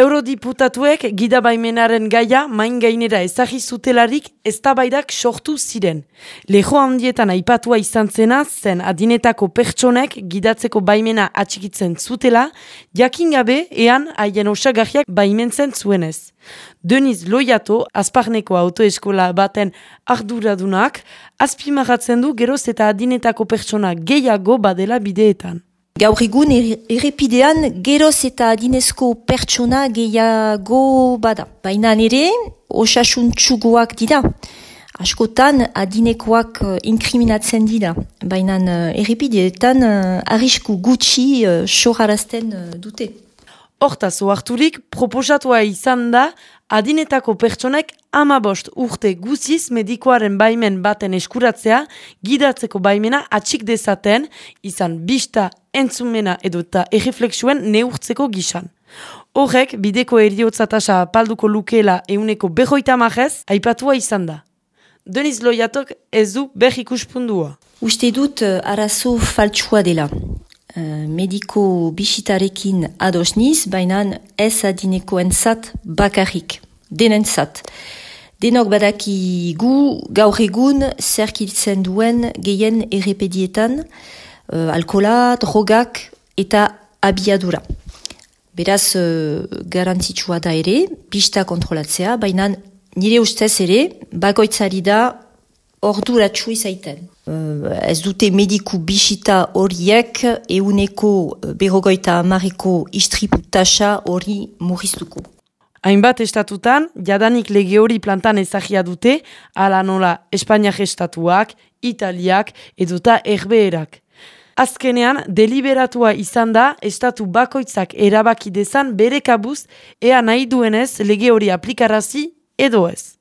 Eurodiputatuek gidabaimenaren gaia main gainera ezagizutelarik eztabaidak sortu ziren. Lejo handietan aipatua izan zena zen adinetako pertsonek gidatzeko baimena atxikitzen zutela, jakin gabe ean haien osagarriak baimentzen zuenez. Deniz Loiato, azparneko autoeskola baten arduradunak, azpimagatzen du geroz eta adinetako pertsona gehiago badela bideetan. Gaur egun errepidean geroz eta adinezko pertsona gehiago bada. Baina nire osasun txugoak dira. Askotan adinekoak uh, inkriminatzen dira. Baina uh, errepideetan uh, arrisku gutxi soharazten uh, dute. Hortaz, oarturik, proposatua izan da adinetako pertsonek amabost urte guziz medikoaren baimen baten eskuratzea, gidatzeko baimena atxik dezaten, izan bista entzumena edo eta erreflexuen neurtzeko gisan. Horrek, bideko eriotzatasa palduko lukela euneko behoita majez, aipatua izan da. Deniz loiatok ez du beh ikuspundua. Uste dut uh, arazo faltsua dela. Uh, mediko bisitarekin adosniz, baina ez adineko entzat bakarrik, denentzat. Denok badaki gu gaur egun zerkiltzen duen gehien errepedietan, uh, alkola, drogak eta abiadura. Beraz, uh, garantzitsua da ere, pista kontrolatzea, baina nire ustez ere, bakoitzari da orduratxu izaiten. Uh, ez dute mediku bisita horiek euneko uh, berrogoita amareko istriputasa hori murriztuko. Hainbat estatutan, jadanik lege hori plantan ezagia dute, ala nola Espainiak estatuak, Italiak eduta erbeerak. Azkenean, deliberatua izan da, estatu bakoitzak erabaki dezan bere kabuz, ea nahi duenez lege hori aplikarazi edo ez.